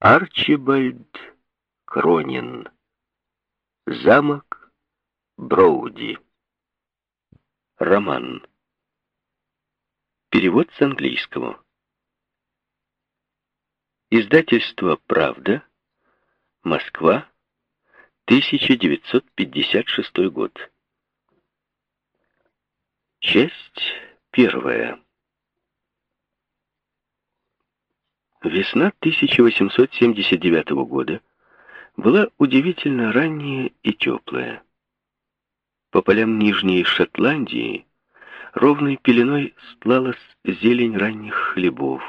Арчибальд Кронин. Замок Броуди. Роман. Перевод с английского. Издательство «Правда», Москва, 1956 год. Часть первая. Весна 1879 года была удивительно ранняя и теплая. По полям Нижней Шотландии ровной пеленой стлалась зелень ранних хлебов.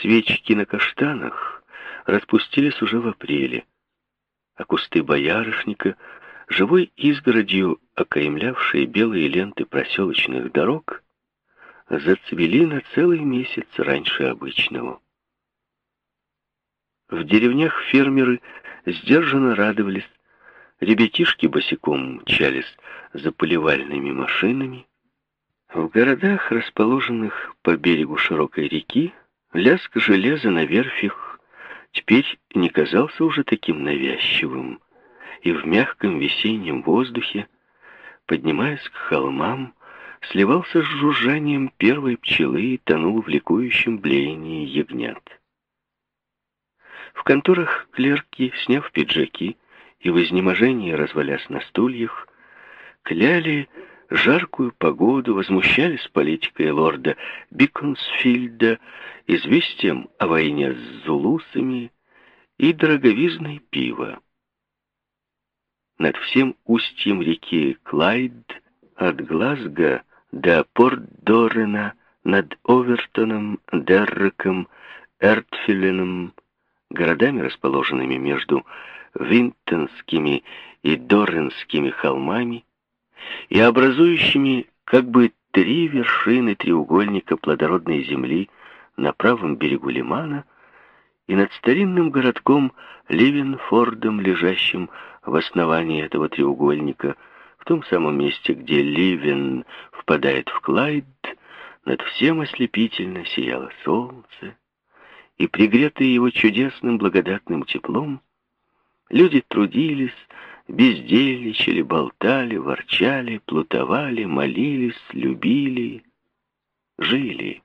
Свечки на каштанах распустились уже в апреле, а кусты боярышника, живой изгородью окаймлявшие белые ленты проселочных дорог, зацвели на целый месяц раньше обычного. В деревнях фермеры сдержанно радовались, ребятишки босиком мчались за поливальными машинами. В городах, расположенных по берегу широкой реки, лязг железа на верфях теперь не казался уже таким навязчивым, и в мягком весеннем воздухе, поднимаясь к холмам, сливался с жужжанием первой пчелы и тонул в ликующем блеянии ягнят. В конторах клерки, сняв пиджаки и в изнеможении развалясь на стульях, кляли жаркую погоду, возмущались политикой лорда Биконсфильда, известием о войне с зулусами и дороговизной пива. Над всем устьем реки Клайд, от Глазго до Порт-Дорена, над Овертоном, Дерреком, Эртфиленом, городами, расположенными между Винтонскими и Доренскими холмами и образующими как бы три вершины треугольника плодородной земли на правом берегу Лимана и над старинным городком Ливенфордом, лежащим в основании этого треугольника, в том самом месте, где Ливен впадает в Клайд, над всем ослепительно сияло солнце, и пригретые его чудесным благодатным теплом, люди трудились, бездельничали, болтали, ворчали, плутовали, молились, любили, жили.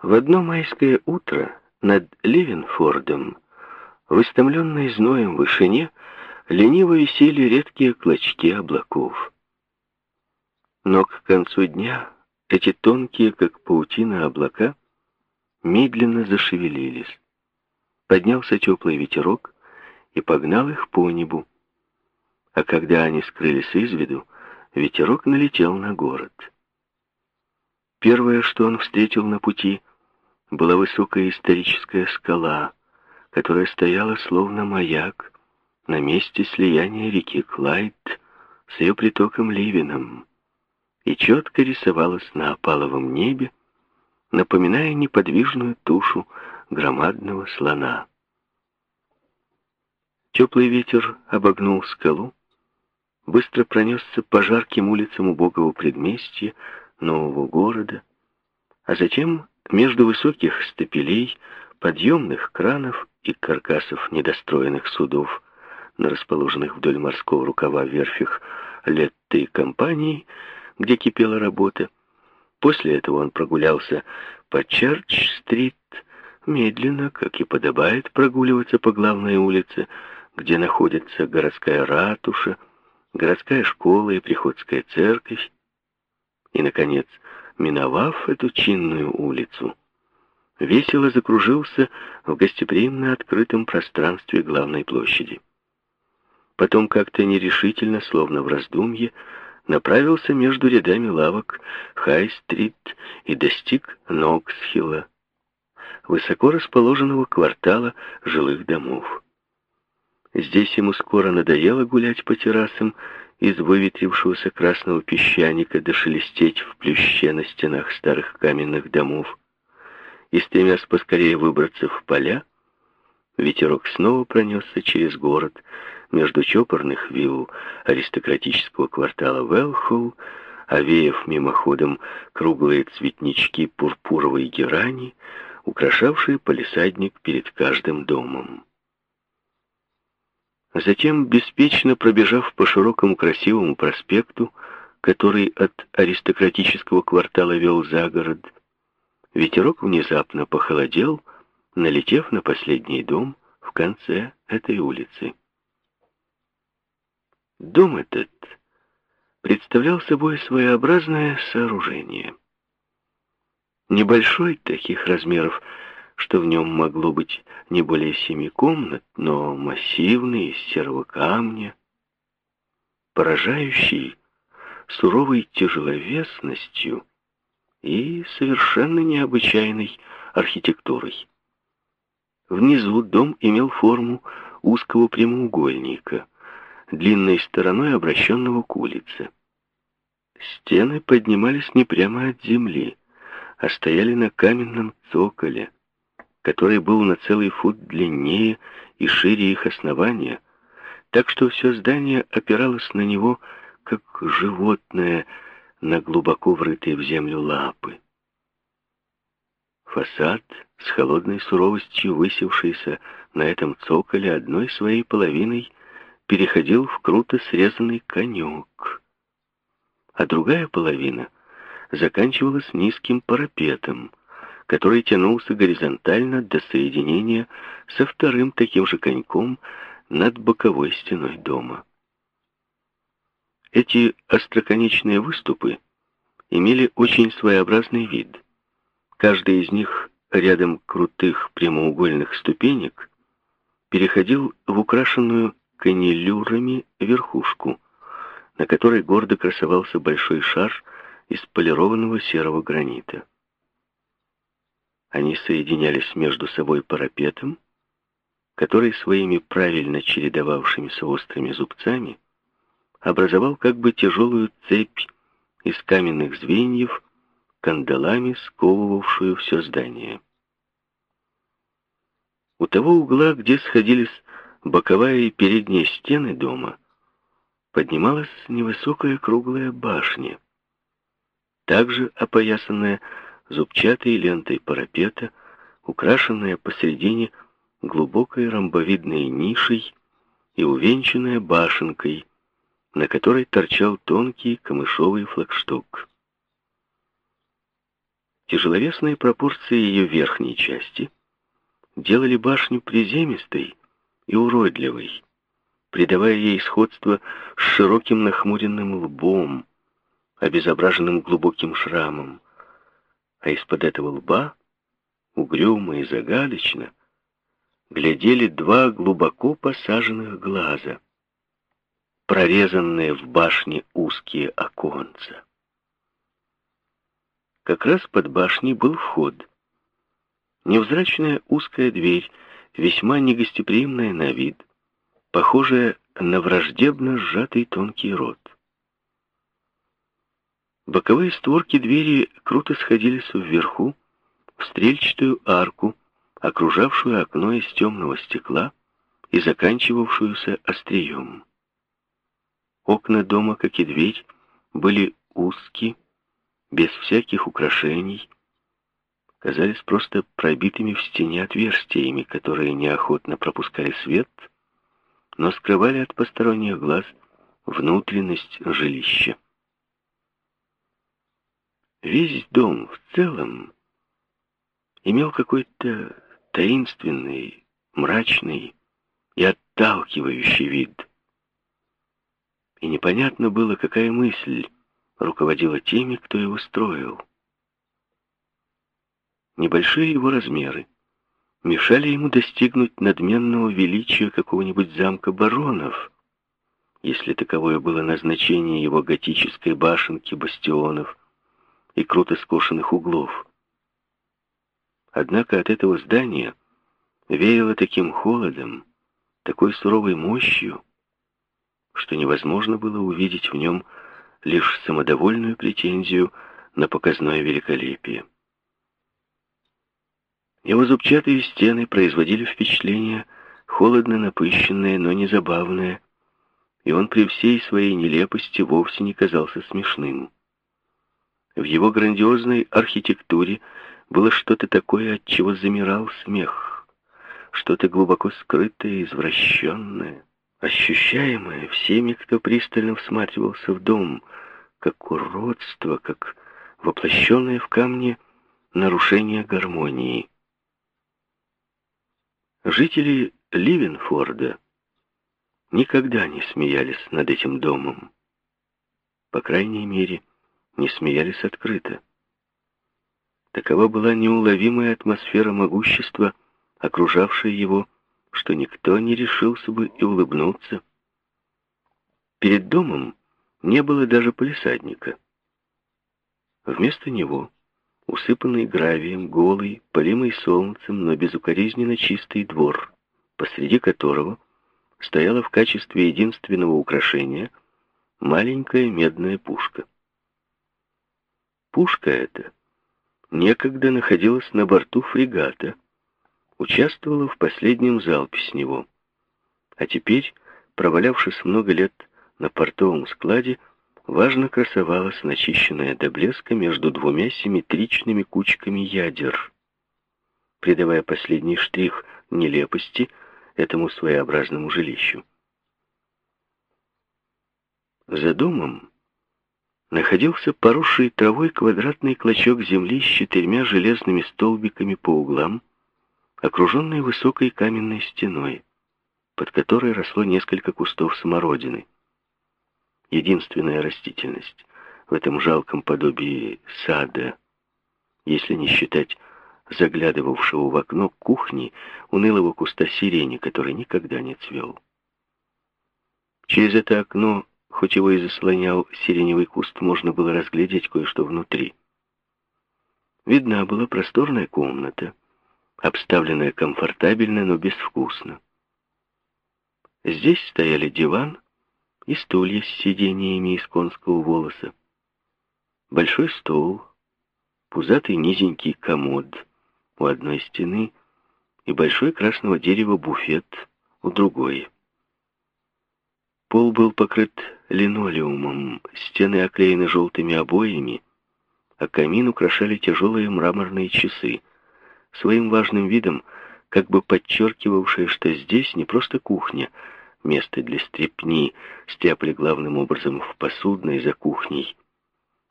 В одно майское утро над Ливенфордом, в истомленной зноем вышине, лениво висели редкие клочки облаков. Но к концу дня эти тонкие, как паутина, облака медленно зашевелились. Поднялся теплый ветерок и погнал их по небу. А когда они скрылись из виду, ветерок налетел на город. Первое, что он встретил на пути, была высокая историческая скала, которая стояла словно маяк на месте слияния реки Клайд с ее притоком Ливином и четко рисовалась на опаловом небе, напоминая неподвижную тушу громадного слона. Теплый ветер обогнул скалу, быстро пронесся по жарким улицам убогого предместья нового города, а затем между высоких стапелей, подъемных кранов и каркасов недостроенных судов, на расположенных вдоль морского рукава верфях Летты компании, где кипела работа, После этого он прогулялся по Черч-стрит, медленно, как и подобает прогуливаться по главной улице, где находится городская ратуша, городская школа и приходская церковь. И, наконец, миновав эту чинную улицу, весело закружился в гостеприимно открытом пространстве главной площади. Потом как-то нерешительно, словно в раздумье, направился между рядами лавок Хай-стрит и достиг Ноксхилла, высоко расположенного квартала жилых домов. Здесь ему скоро надоело гулять по террасам из выветрившегося красного песчаника да шелестеть в плюще на стенах старых каменных домов. И стремясь поскорее выбраться в поля, ветерок снова пронесся через город, между чопорных вилл аристократического квартала Велхолл, овеяв мимоходом круглые цветнички пурпуровой герани, украшавшие палисадник перед каждым домом. Затем, беспечно пробежав по широкому красивому проспекту, который от аристократического квартала вел за город, ветерок внезапно похолодел, налетев на последний дом в конце этой улицы. Дом этот представлял собой своеобразное сооружение. Небольшой таких размеров, что в нем могло быть не более семи комнат, но массивный, из серого камня, поражающий суровой тяжеловесностью и совершенно необычайной архитектурой. Внизу дом имел форму узкого прямоугольника, длинной стороной обращенного к улице. Стены поднимались не прямо от земли, а стояли на каменном цоколе, который был на целый фут длиннее и шире их основания, так что все здание опиралось на него, как животное на глубоко врытые в землю лапы. Фасад с холодной суровостью, высевшийся на этом цоколе одной своей половиной, переходил в круто срезанный конек, а другая половина заканчивалась низким парапетом, который тянулся горизонтально до соединения со вторым таким же коньком над боковой стеной дома. Эти остроконечные выступы имели очень своеобразный вид. Каждый из них рядом крутых прямоугольных ступенек переходил в украшенную канилюрами верхушку, на которой гордо красовался большой шар из полированного серого гранита. Они соединялись между собой парапетом, который своими правильно чередовавшимися острыми зубцами образовал как бы тяжелую цепь из каменных звеньев, кандалами сковывавшую все здание. У того угла, где сходились боковая и передняя стены дома, поднималась невысокая круглая башня, также опоясанная зубчатой лентой парапета, украшенная посередине глубокой ромбовидной нишей и увенчанная башенкой, на которой торчал тонкий камышовый флагшток. Тяжеловесные пропорции ее верхней части делали башню приземистой и уродливой, придавая ей сходство с широким нахмуренным лбом, обезображенным глубоким шрамом, а из-под этого лба, угрюмо и загадочно, глядели два глубоко посаженных глаза, прорезанные в башне узкие оконца. Как раз под башней был вход. Невзрачная узкая дверь весьма негостеприимная на вид, похожая на враждебно сжатый тонкий рот. Боковые створки двери круто сходились вверху, в стрельчатую арку, окружавшую окно из темного стекла и заканчивавшуюся острием. Окна дома, как и дверь, были узкие, без всяких украшений, казались просто пробитыми в стене отверстиями, которые неохотно пропускали свет, но скрывали от посторонних глаз внутренность жилища. Весь дом в целом имел какой-то таинственный, мрачный и отталкивающий вид. И непонятно было, какая мысль руководила теми, кто его строил. Небольшие его размеры мешали ему достигнуть надменного величия какого-нибудь замка баронов, если таковое было назначение его готической башенки, бастионов и круто скошенных углов. Однако от этого здания веяло таким холодом, такой суровой мощью, что невозможно было увидеть в нем лишь самодовольную претензию на показное великолепие. Его зубчатые стены производили впечатление холодно напыщенное, но не забавное, и он при всей своей нелепости вовсе не казался смешным. В его грандиозной архитектуре было что-то такое, от чего замирал смех, что-то глубоко скрытое, извращенное, ощущаемое всеми, кто пристально всматривался в дом, как уродство, как воплощенное в камне нарушение гармонии. Жители Ливенфорда никогда не смеялись над этим домом. По крайней мере, не смеялись открыто. Такова была неуловимая атмосфера могущества, окружавшая его, что никто не решился бы и улыбнуться. Перед домом не было даже полисадника. Вместо него, усыпанный гравием, голый, полимый солнцем, но безукоризненно чистый двор, посреди которого стояла в качестве единственного украшения маленькая медная пушка. Пушка эта некогда находилась на борту фрегата, участвовала в последнем залпе с него, а теперь, провалявшись много лет на портовом складе, важно красовалась начищенная до блеска между двумя симметричными кучками ядер, придавая последний штрих нелепости этому своеобразному жилищу. За домом находился поросший травой квадратный клочок земли с четырьмя железными столбиками по углам, окруженный высокой каменной стеной, под которой росло несколько кустов смородины. Единственная растительность в этом жалком подобии сада, если не считать заглядывавшего в окно кухни унылого куста сирени, который никогда не цвел. Через это окно Хоть его и заслонял сиреневый куст, можно было разглядеть кое-что внутри. Видна была просторная комната, обставленная комфортабельно, но безвкусно. Здесь стояли диван и стулья с сидениями из конского волоса, большой стол, пузатый низенький комод у одной стены и большой красного дерева буфет у другой. Пол был покрыт линолеумом, стены оклеены желтыми обоями, а камин украшали тяжелые мраморные часы, своим важным видом, как бы подчеркивавшие, что здесь не просто кухня, место для стрепни, стряпли главным образом в посудной за кухней,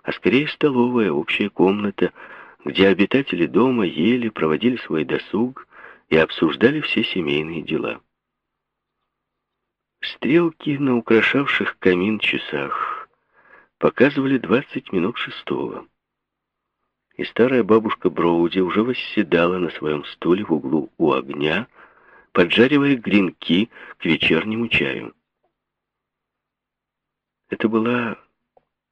а скорее столовая, общая комната, где обитатели дома ели, проводили свой досуг и обсуждали все семейные дела. Стрелки на украшавших камин часах показывали двадцать минут шестого. И старая бабушка Броуди уже восседала на своем стуле в углу у огня, поджаривая гренки к вечернему чаю. Это была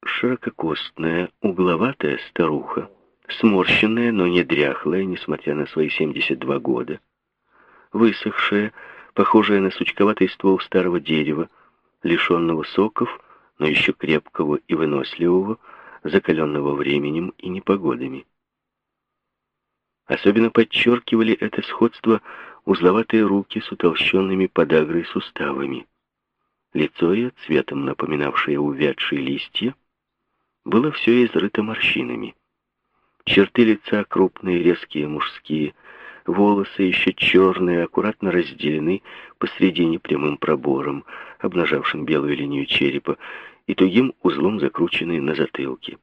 ширококостная, угловатая старуха, сморщенная, но не дряхлая, несмотря на свои 72 года, высохшая, похожая на сучковатый ствол старого дерева, лишенного соков, но еще крепкого и выносливого, закаленного временем и непогодами. Особенно подчеркивали это сходство узловатые руки с утолщенными подагрой суставами. Лицо ее, цветом напоминавшее увядшие листья, было все изрыто морщинами. Черты лица крупные, резкие, мужские, Волосы еще черные, аккуратно разделены посредине прямым пробором, обнажавшим белую линию черепа, и тугим узлом закрученные на затылке.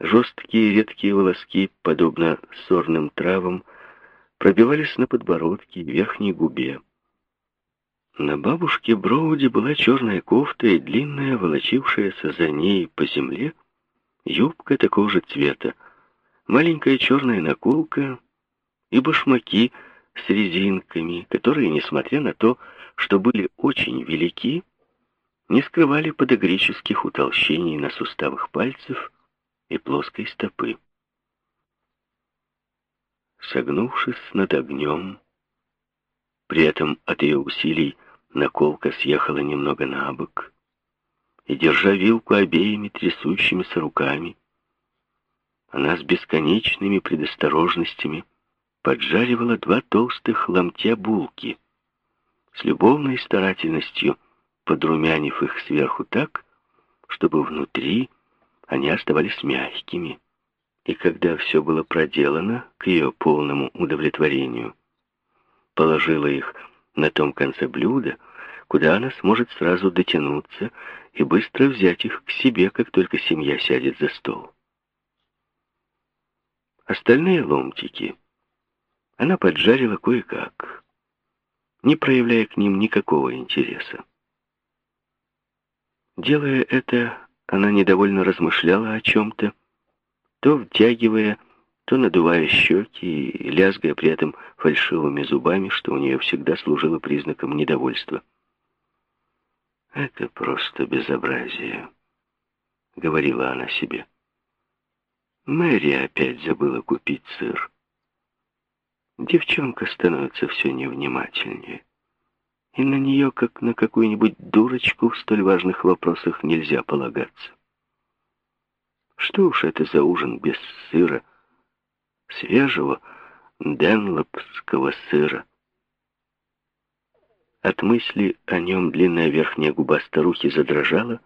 Жесткие редкие волоски, подобно сорным травам, пробивались на подбородке и верхней губе. На бабушке Броуди была черная кофта и длинная, волочившаяся за ней по земле, юбка такого же цвета, маленькая черная наколка и башмаки с резинками, которые, несмотря на то, что были очень велики, не скрывали подогрических утолщений на суставах пальцев и плоской стопы. Согнувшись над огнем, при этом от ее усилий наколка съехала немного на бок, и, держа вилку обеими трясущимися руками, она с бесконечными предосторожностями поджаривала два толстых ломтя булки, с любовной старательностью подрумянив их сверху так, чтобы внутри они оставались мягкими, И когда все было проделано к ее полному удовлетворению, положила их на том конце блюда, куда она сможет сразу дотянуться и быстро взять их к себе, как только семья сядет за стол. Остальные ломтики она поджарила кое-как, не проявляя к ним никакого интереса. Делая это, она недовольно размышляла о чем-то, то втягивая, то надувая щеки и лязгая при этом фальшивыми зубами, что у нее всегда служило признаком недовольства. «Это просто безобразие», — говорила она себе. Мэри опять забыла купить сыр. Девчонка становится все невнимательнее. И на нее, как на какую-нибудь дурочку, в столь важных вопросах нельзя полагаться. Что уж это за ужин без сыра, свежего денлопского сыра. От мысли о нем длинная верхняя губа старухи задрожала,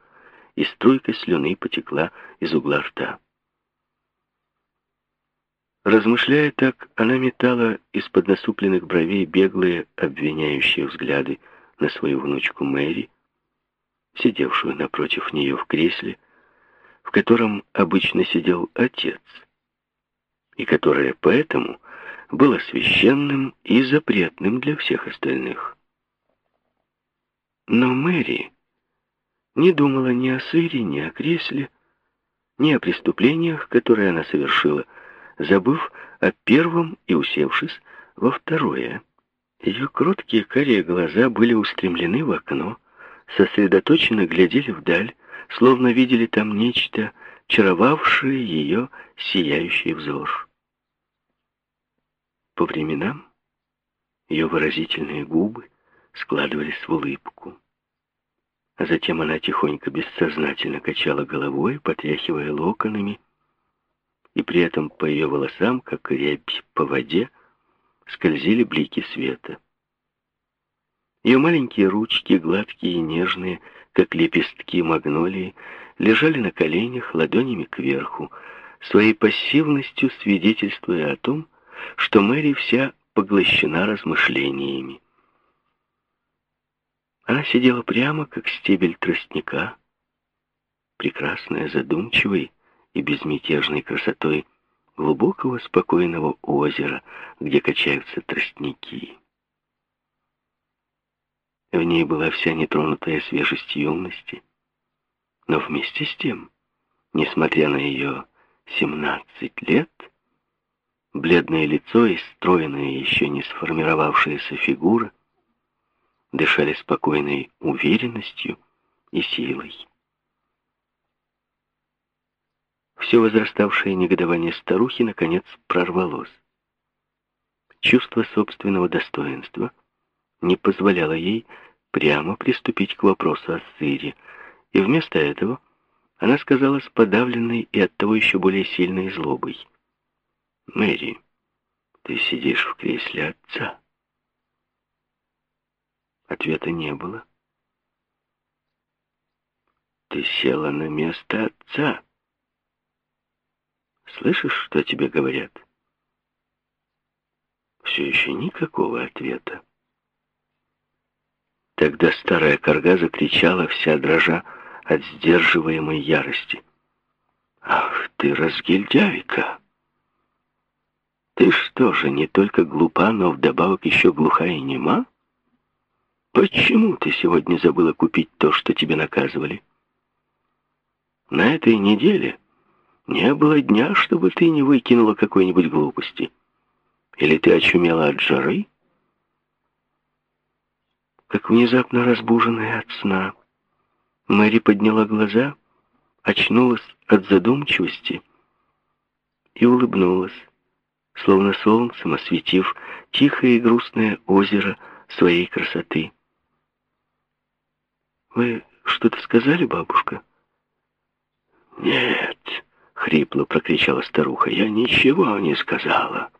и струйка слюны потекла из угла рта. Размышляя так, она метала из-под насупленных бровей беглые обвиняющие взгляды на свою внучку Мэри, сидевшую напротив нее в кресле, в котором обычно сидел отец, и которое поэтому было священным и запретным для всех остальных. Но Мэри не думала ни о сыре, ни о кресле, ни о преступлениях, которые она совершила, забыв о первом и усевшись во второе. Ее кроткие карие глаза были устремлены в окно, сосредоточенно глядели вдаль, словно видели там нечто, чаровавшее ее сияющий взор. По временам ее выразительные губы складывались в улыбку. А затем она тихонько, бессознательно качала головой, потряхивая локонами, и при этом по ее волосам, как рябь по воде, скользили блики света. Ее маленькие ручки, гладкие и нежные, как лепестки магнолии, лежали на коленях ладонями кверху, своей пассивностью свидетельствуя о том, что Мэри вся поглощена размышлениями. Она сидела прямо, как стебель тростника, прекрасная, задумчивая, и безмятежной красотой глубокого спокойного озера, где качаются тростники. В ней была вся нетронутая свежесть юности, но вместе с тем, несмотря на ее семнадцать лет, бледное лицо и стройная, еще не сформировавшаяся фигура дышали спокойной уверенностью и силой. Все возраставшее негодование старухи, наконец, прорвалось. Чувство собственного достоинства не позволяло ей прямо приступить к вопросу о сыре, и вместо этого она сказала с подавленной и оттого еще более сильной злобой. «Мэри, ты сидишь в кресле отца». Ответа не было. «Ты села на место отца». Слышишь, что тебе говорят? Все еще никакого ответа. Тогда старая корга закричала, вся дрожа от сдерживаемой ярости. «Ах ты, разгильдяйка! Ты что же, не только глупа, но вдобавок еще глухая и нема? Почему ты сегодня забыла купить то, что тебе наказывали? На этой неделе не было дня, чтобы ты не выкинула какой-нибудь глупости. Или ты очумела от жары? Как внезапно разбуженная от сна, Мэри подняла глаза, очнулась от задумчивости и улыбнулась, словно солнцем осветив тихое и грустное озеро своей красоты. «Вы что-то сказали, бабушка?» «Нет», Хрипло прокричала старуха. Я ничего не сказала.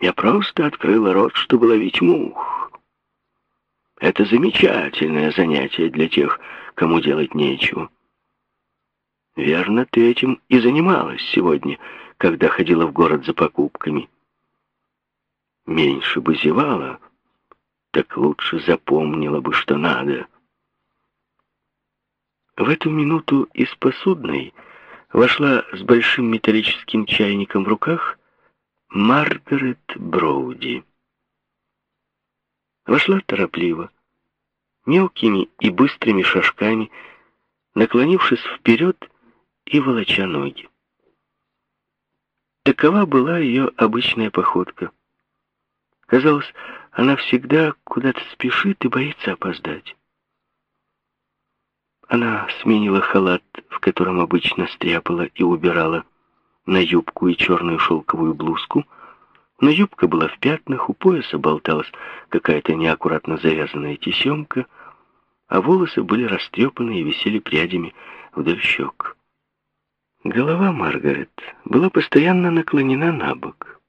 Я просто открыла рот, чтобы ловить мух. Это замечательное занятие для тех, кому делать нечего. Верно, ты этим и занималась сегодня, когда ходила в город за покупками. Меньше бы зевала, так лучше запомнила бы, что надо. В эту минуту из посудной вошла с большим металлическим чайником в руках Маргарет Броуди. Вошла торопливо, мелкими и быстрыми шажками, наклонившись вперед и волоча ноги. Такова была ее обычная походка. Казалось, она всегда куда-то спешит и боится опоздать. Она сменила халат, в котором обычно стряпала и убирала, на юбку и черную шелковую блузку, но юбка была в пятнах, у пояса болталась какая-то неаккуратно завязанная тесемка, а волосы были растрепаны и висели прядями вдоль щек. Голова Маргарет была постоянно наклонена на бок.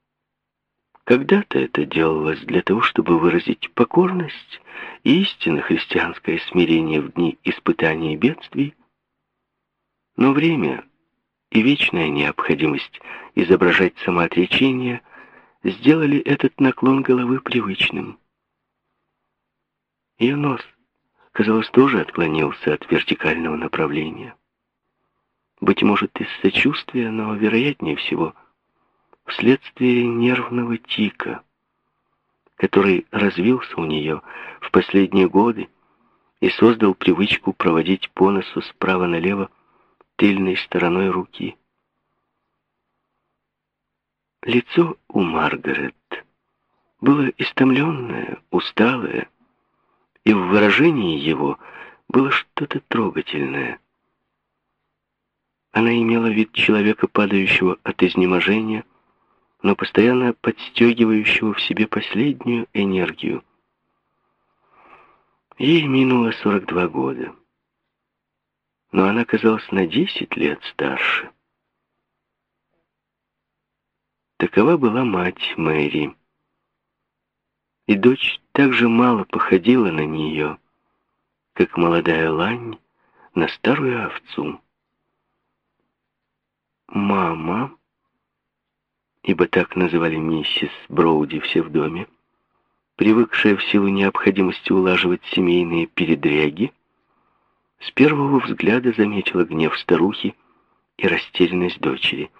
Когда-то это делалось для того, чтобы выразить покорность и истинно христианское смирение в дни испытаний и бедствий, но время и вечная необходимость изображать самоотречение сделали этот наклон головы привычным. Ее нос, казалось, тоже отклонился от вертикального направления. Быть может, из сочувствия, но, вероятнее всего, вследствие нервного тика, который развился у нее в последние годы и создал привычку проводить по носу справа налево тыльной стороной руки. Лицо у Маргарет было истомленное, усталое, и в выражении его было что-то трогательное. Она имела вид человека, падающего от изнеможения, но постоянно подстегивающего в себе последнюю энергию. Ей минуло 42 года но она казалась на десять лет старше. Такова была мать Мэри. И дочь так же мало походила на нее, как молодая лань на старую овцу. Мама, ибо так называли миссис Броуди все в доме, привыкшая в силу необходимости улаживать семейные передряги, с первого взгляда заметила гнев старухи и растерянность дочери.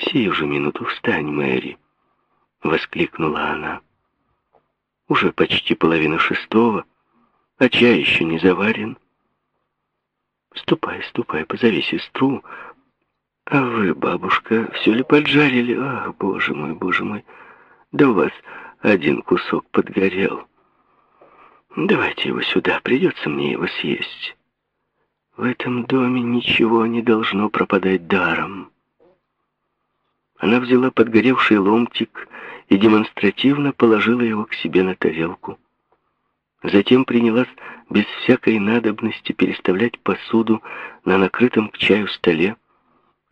«Сию же минуту встань, Мэри!» — воскликнула она. «Уже почти половина шестого, а чай еще не заварен. Ступай, ступай, позови сестру. А вы, бабушка, все ли поджарили? Ах, боже мой, боже мой, да у вас один кусок подгорел». Давайте его сюда, придется мне его съесть. В этом доме ничего не должно пропадать даром. Она взяла подгоревший ломтик и демонстративно положила его к себе на тарелку. Затем принялась без всякой надобности переставлять посуду на накрытом к чаю столе,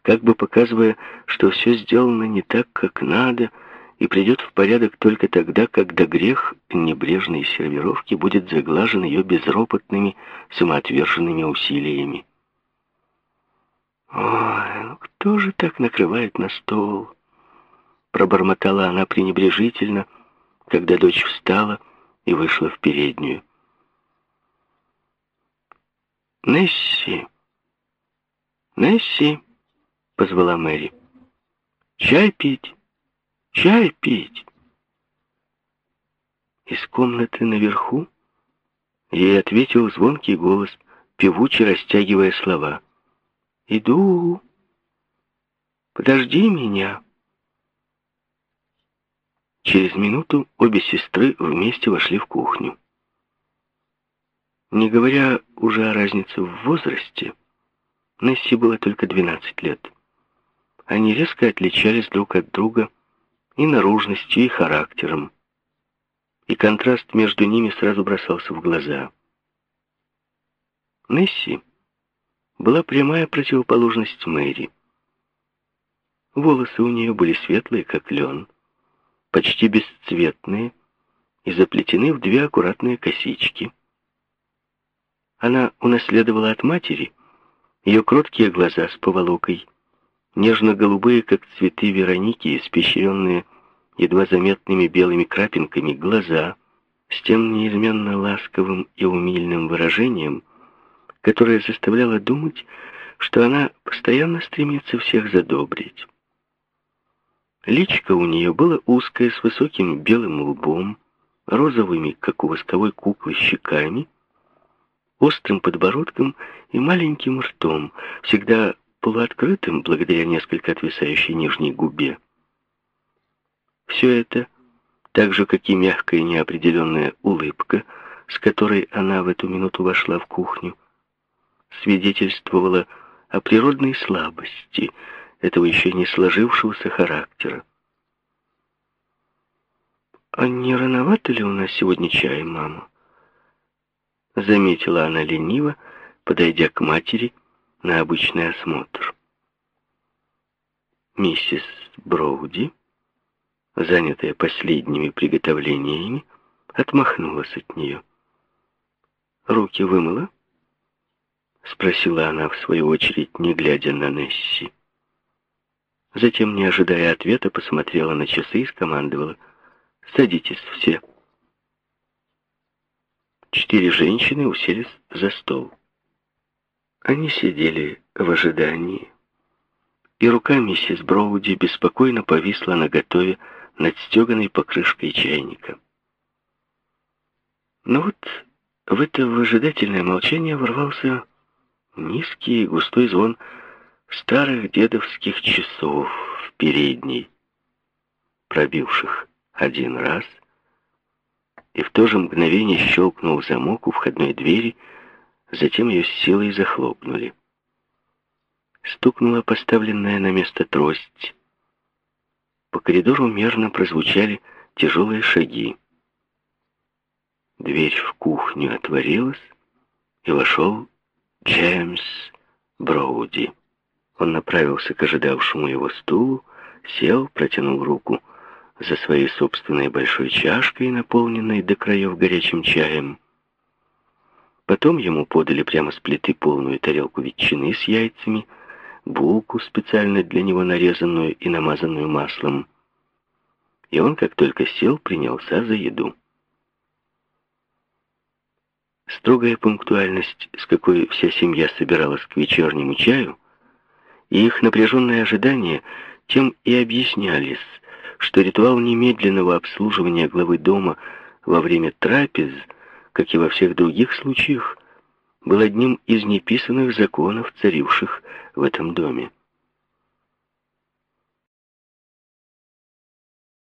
как бы показывая, что все сделано не так, как надо, и придет в порядок только тогда, когда грех небрежной сервировки будет заглажен ее безропотными, самоотверженными усилиями. «Ой, ну кто же так накрывает на стол?» Пробормотала она пренебрежительно, когда дочь встала и вышла в переднюю. «Несси! Несси!» — позвала Мэри. «Чай пить!» чай пить. Из комнаты наверху ей ответил звонкий голос, певуче растягивая слова. «Иду. Подожди меня». Через минуту обе сестры вместе вошли в кухню. Не говоря уже о разнице в возрасте, Несси было только 12 лет. Они резко отличались друг от друга и наружностью, и характером. И контраст между ними сразу бросался в глаза. Несси была прямая противоположность Мэри. Волосы у нее были светлые, как лен, почти бесцветные и заплетены в две аккуратные косички. Она унаследовала от матери ее кроткие глаза с поволокой, нежно-голубые, как цветы Вероники, испещренные едва заметными белыми крапинками глаза, с тем неизменно ласковым и умильным выражением, которое заставляло думать, что она постоянно стремится всех задобрить. Личка у нее было узкое, с высоким белым лбом, розовыми, как у восковой куклы, щеками, острым подбородком и маленьким ртом, всегда полуоткрытым благодаря несколько отвисающей нижней губе. Все это, так же, как и мягкая неопределенная улыбка, с которой она в эту минуту вошла в кухню, свидетельствовало о природной слабости этого еще не сложившегося характера. «А не рановато ли у нас сегодня чай, мама?» Заметила она лениво, подойдя к матери на обычный осмотр. Миссис Броуди, занятая последними приготовлениями, отмахнулась от нее. «Руки вымыла?» Спросила она, в свою очередь, не глядя на Несси. Затем, не ожидая ответа, посмотрела на часы и скомандовала. «Садитесь все». Четыре женщины уселись за стол. Они сидели в ожидании, и рука миссис Броуди беспокойно повисла на готове над стеганой покрышкой чайника. Но вот в это выжидательное молчание ворвался низкий густой звон старых дедовских часов в передней, пробивших один раз, и в то же мгновение щелкнул замок у входной двери, затем ее с силой захлопнули. Стукнула поставленная на место трость. По коридору мерно прозвучали тяжелые шаги. Дверь в кухню отворилась, и вошел Джеймс Броуди. Он направился к ожидавшему его стулу, сел, протянул руку за своей собственной большой чашкой, наполненной до краев горячим чаем. Потом ему подали прямо с плиты полную тарелку ветчины с яйцами, булку, специально для него нарезанную и намазанную маслом. И он, как только сел, принялся за еду. Строгая пунктуальность, с какой вся семья собиралась к вечернему чаю, и их напряженное ожидание тем и объяснялись, что ритуал немедленного обслуживания главы дома во время трапез, как и во всех других случаях, был одним из неписанных законов, царивших в этом доме.